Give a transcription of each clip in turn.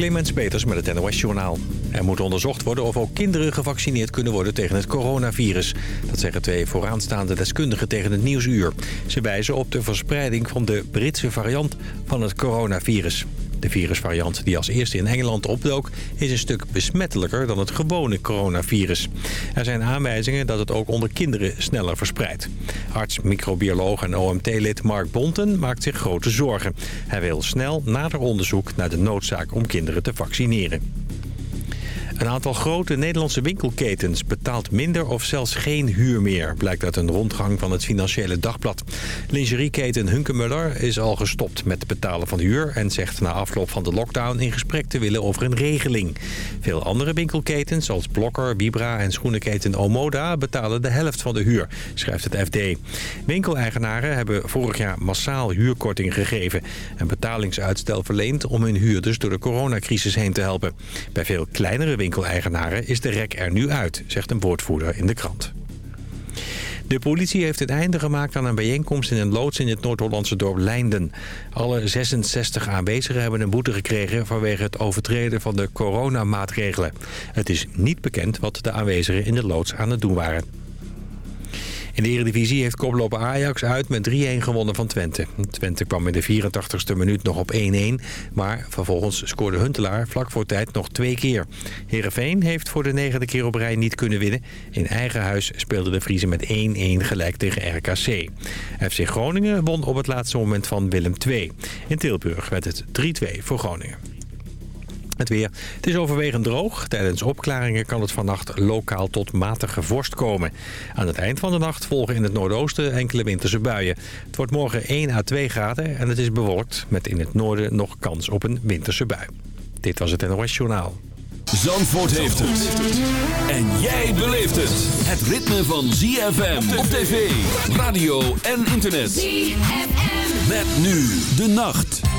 Clemens Peters met het NOS Journaal. Er moet onderzocht worden of ook kinderen gevaccineerd kunnen worden tegen het coronavirus. Dat zeggen twee vooraanstaande deskundigen tegen het Nieuwsuur. Ze wijzen op de verspreiding van de Britse variant van het coronavirus. De virusvariant die als eerste in Engeland opdook... is een stuk besmettelijker dan het gewone coronavirus. Er zijn aanwijzingen dat het ook onder kinderen sneller verspreidt. Arts, microbioloog en OMT-lid Mark Bonten maakt zich grote zorgen. Hij wil snel nader onderzoek naar de noodzaak om kinderen te vaccineren. Een aantal grote Nederlandse winkelketens betaalt minder of zelfs geen huur meer... blijkt uit een rondgang van het Financiële Dagblad. Lingerieketen Hunkemuller is al gestopt met het betalen van huur... en zegt na afloop van de lockdown in gesprek te willen over een regeling. Veel andere winkelketens, zoals Blokker, Vibra en schoenenketen Omoda... betalen de helft van de huur, schrijft het FD. Winkeleigenaren hebben vorig jaar massaal huurkorting gegeven... en betalingsuitstel verleend om hun huurders door de coronacrisis heen te helpen. Bij veel kleinere winkels winkeleigenaren is de rek er nu uit, zegt een woordvoerder in de krant. De politie heeft het einde gemaakt aan een bijeenkomst in een loods in het Noord-Hollandse dorp Leinden. Alle 66 aanwezigen hebben een boete gekregen vanwege het overtreden van de coronamaatregelen. Het is niet bekend wat de aanwezigen in de loods aan het doen waren. In de Eredivisie heeft koploper Ajax uit met 3-1 gewonnen van Twente. Twente kwam in de 84ste minuut nog op 1-1. Maar vervolgens scoorde Huntelaar vlak voor tijd nog twee keer. Heerenveen heeft voor de negende keer op rij niet kunnen winnen. In eigen huis speelde de Friese met 1-1 gelijk tegen RKC. FC Groningen won op het laatste moment van Willem II. In Tilburg werd het 3-2 voor Groningen. Het weer. Het is overwegend droog. Tijdens opklaringen kan het vannacht lokaal tot matige vorst komen. Aan het eind van de nacht volgen in het noordoosten enkele winterse buien. Het wordt morgen 1 à 2 graden en het is bewolkt... met in het noorden nog kans op een winterse bui. Dit was het NOS Journaal. Zandvoort heeft het. En jij beleeft het. Het ritme van ZFM op tv, radio en internet. ZFM. Met nu de nacht.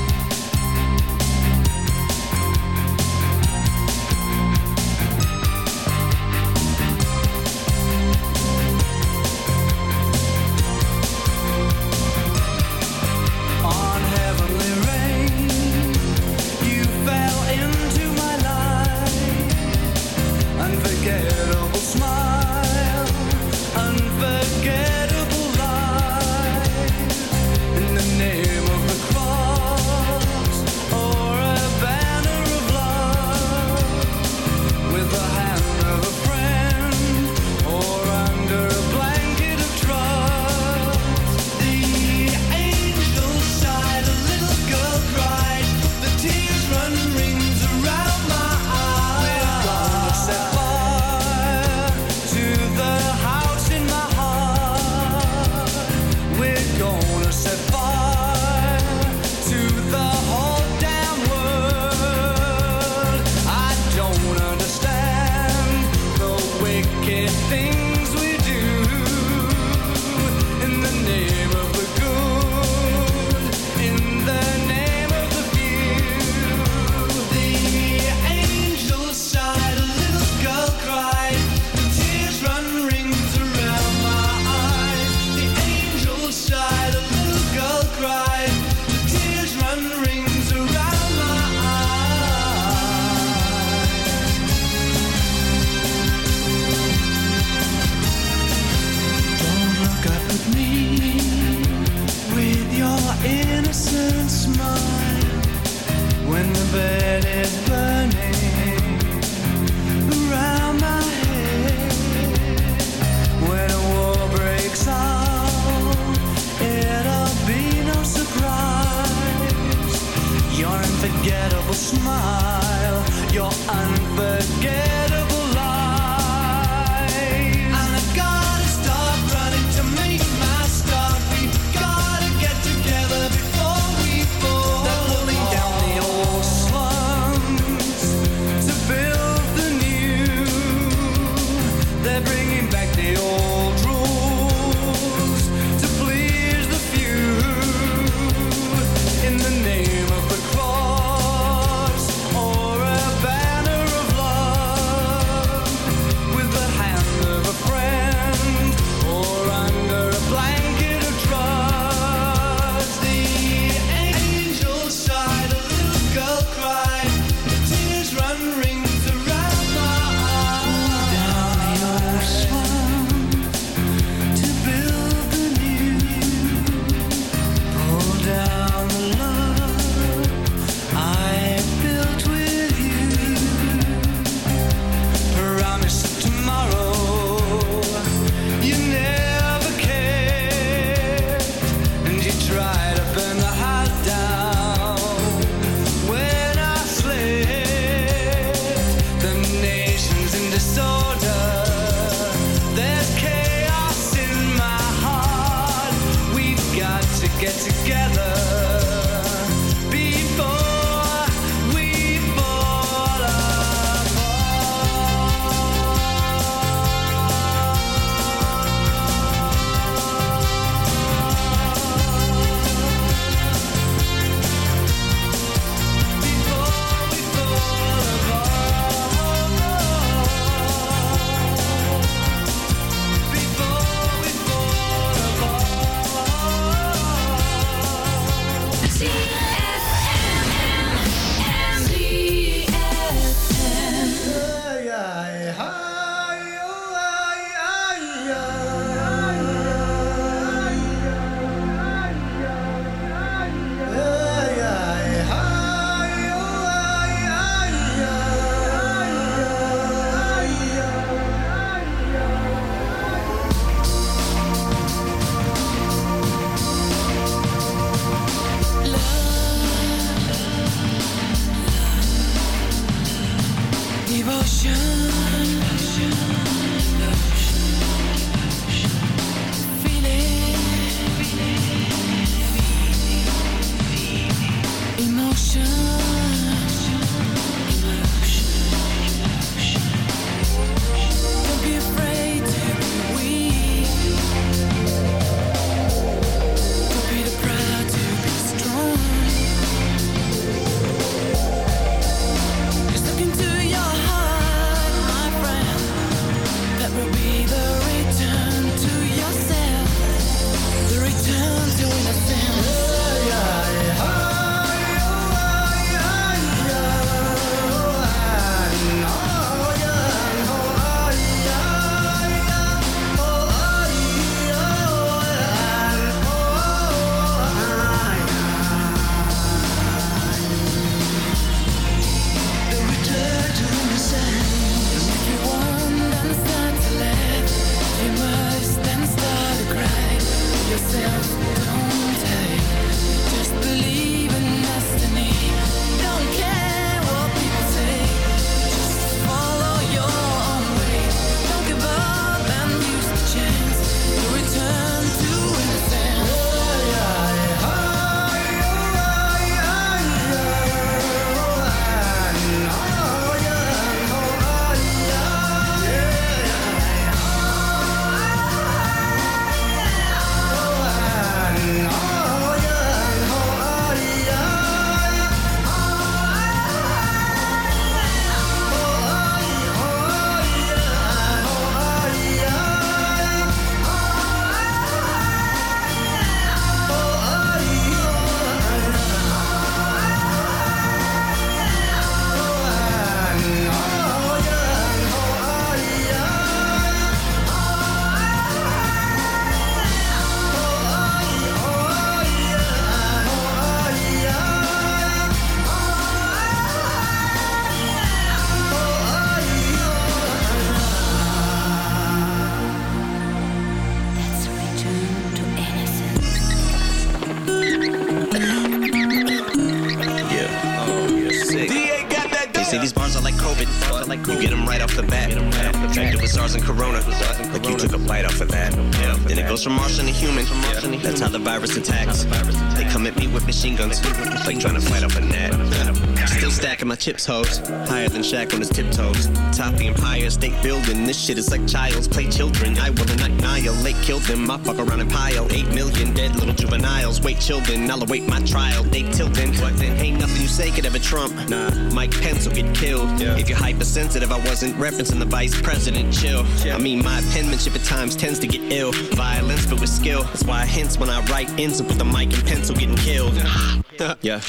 Chips hoes. Higher than Shaq on his tiptoes. Top the Empire State Building. This shit is like child's play children. I will annihilate, kill them. I fuck around and pile. Eight million dead little juveniles. Wait, children. I'll await my trial. They tilting. What then? Ain't nothing you say could ever trump. Nah, Mike Pence will get killed. Yeah. If you're hypersensitive, I wasn't referencing the vice president. Chill. Yeah. I mean, my penmanship at times tends to get ill. Violence, but with skill. That's why I hints when I write ends up with a mic and pencil getting killed. yeah.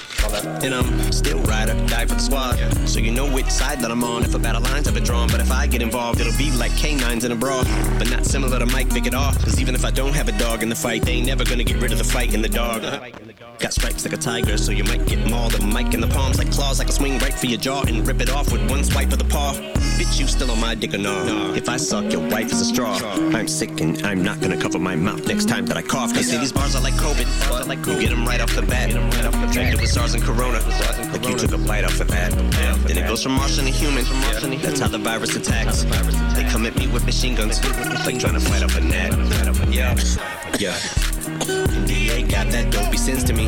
And I'm still rider, die for the squad. So you know which side that I'm on if a battle line's ever drawn. But if I get involved, it'll be like canines in a brawl. But not similar to Mike Vick at all. Cause even if I don't have a dog in the fight, they ain't never gonna get rid of the fight in the dog. Got stripes like a tiger, so you might get mauled. A mic in the palms like claws, like a swing right for your jaw and rip it off with one swipe of the paw. Bitch, you still on my dick or no? If I suck, your wife is a straw. I'm sick and I'm not gonna cover my mouth next time that I cough. They say these bars are like COVID. You get them right off the bat. Infected with SARS and Corona. Like you took a bite off of that. Then it goes from Martian to human. That's how the virus attacks. They come at me with machine guns. Like trying to fight off a net. Yeah. Yeah. DA got that dopey sense to me.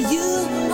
you.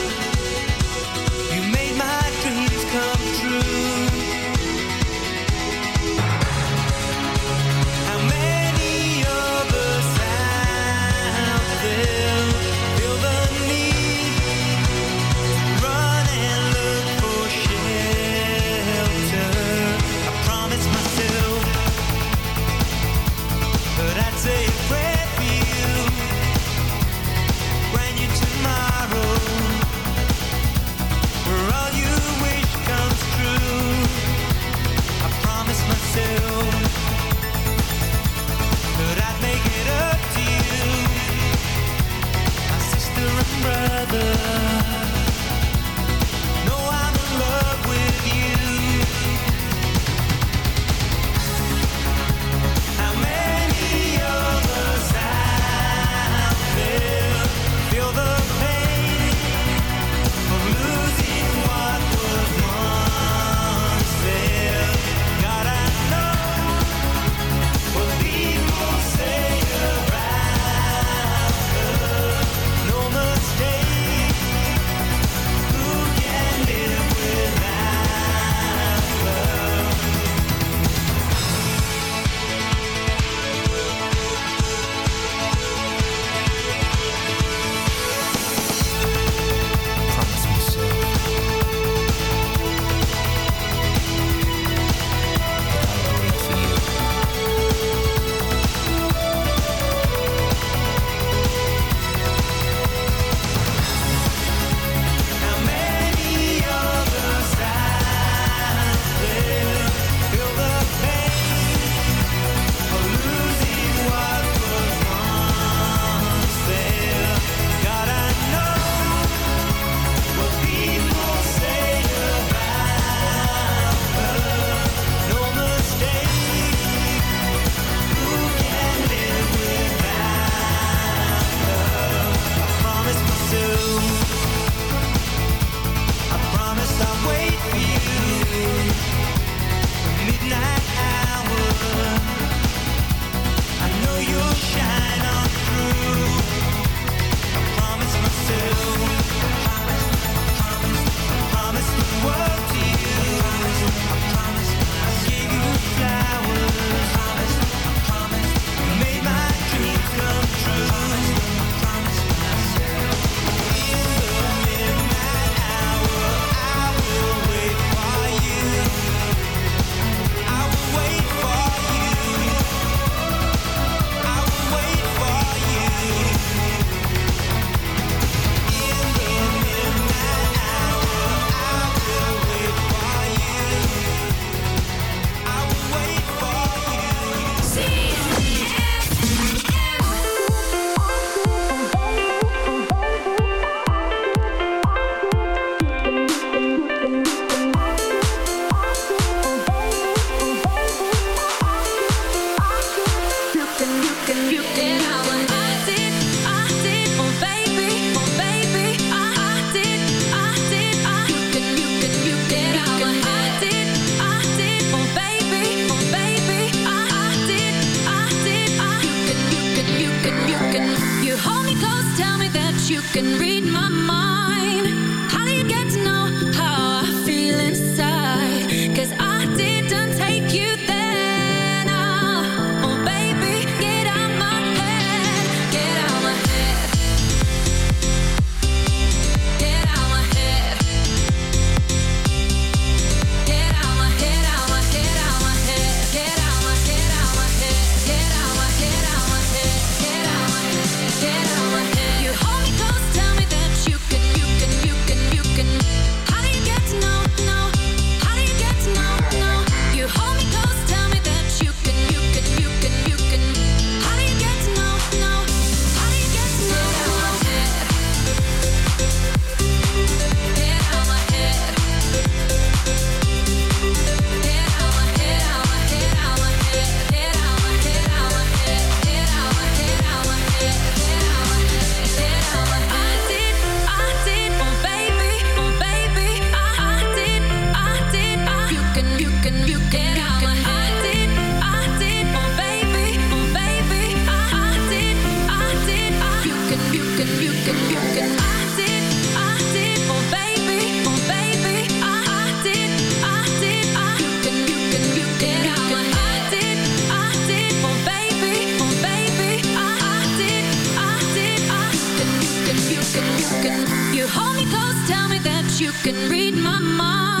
Hold me close, tell me that you can read my mind.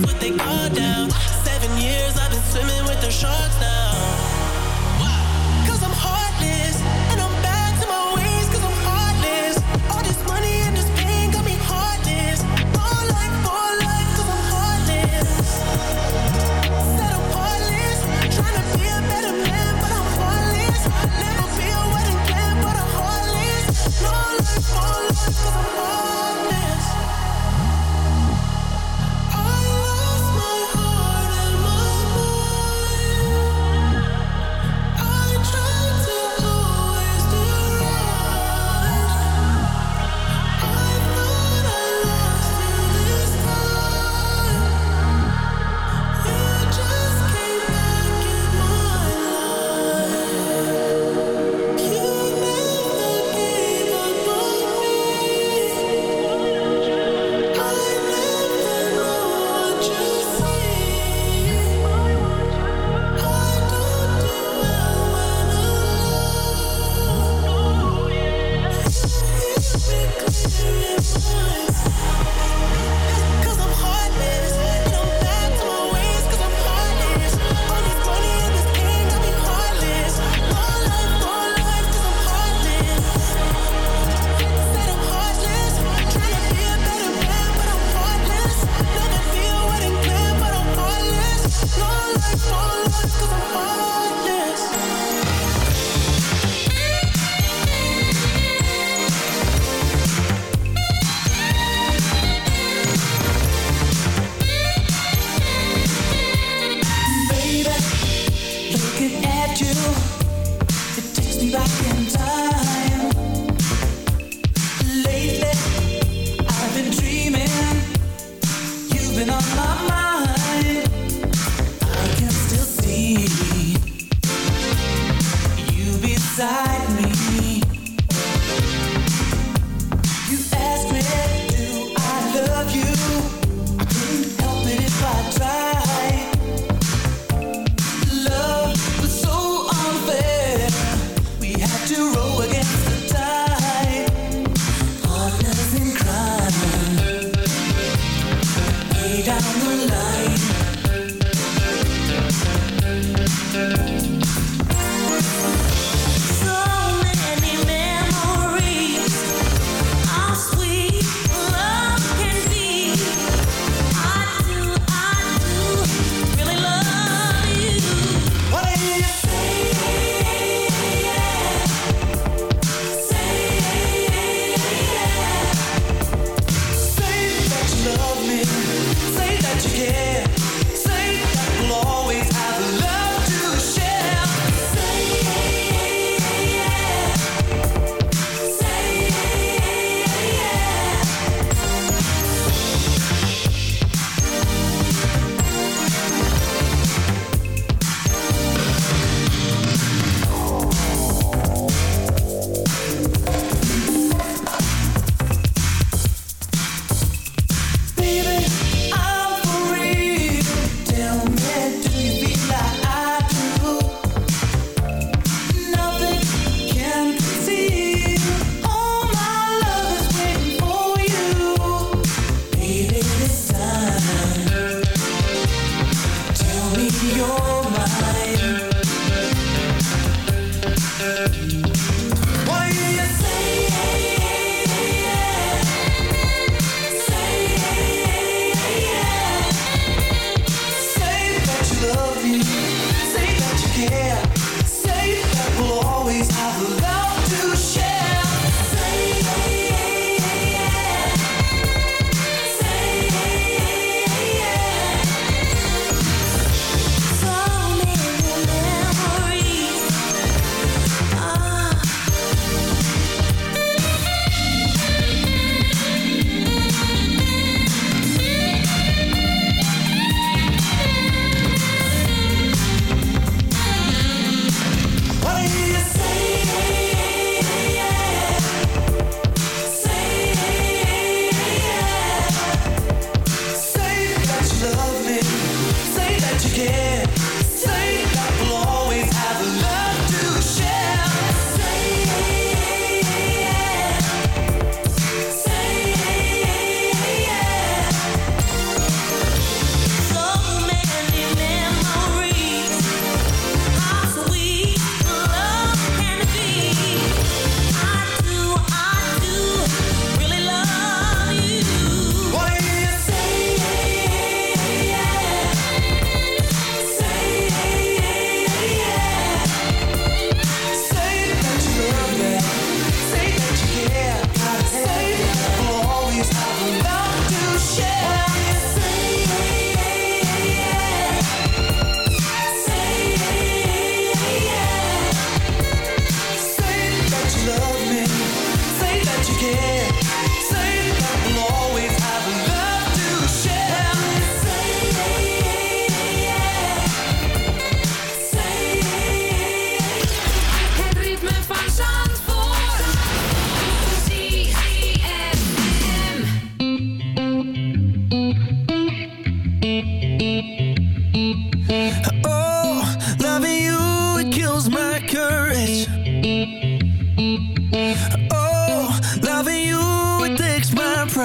girls, they all down.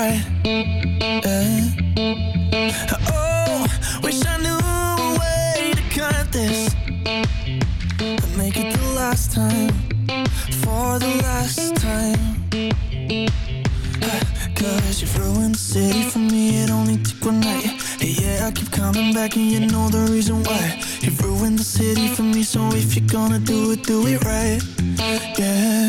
alright. Uh. Oh, wish I knew a way to cut this and make it the last time for the last time. Uh, Cause you've ruined the city for me. It only took one night. And yeah, I keep coming back, and you know the reason why. You've ruined the city for me. So if you're gonna do it, do it right. Yeah.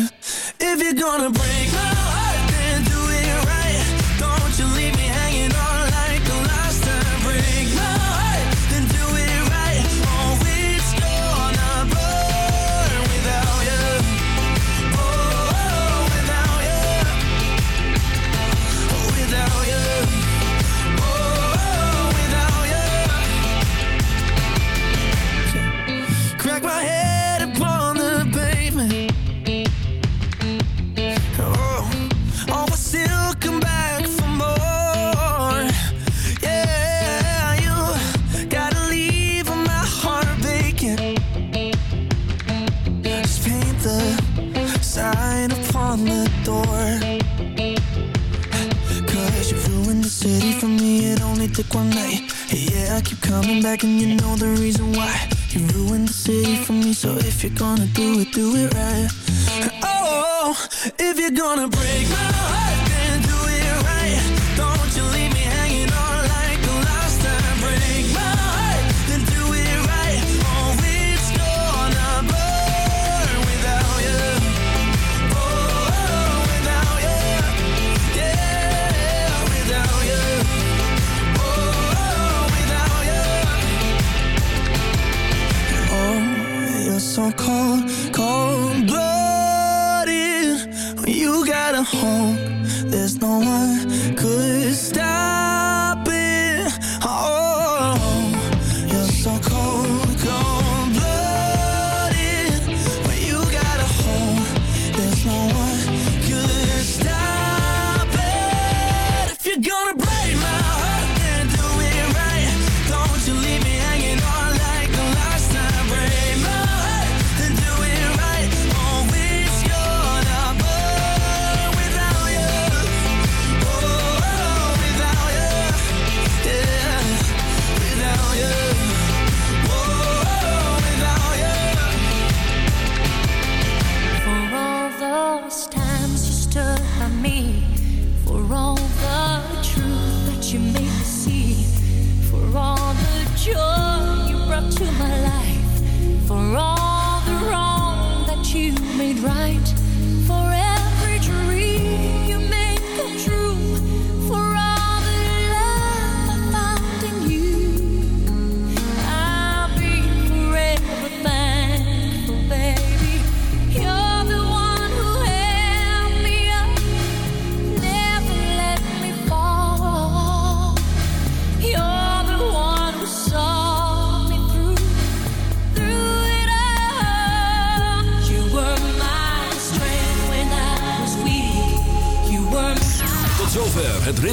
so cold, cold blooded. When you got a home, there's no one could stop.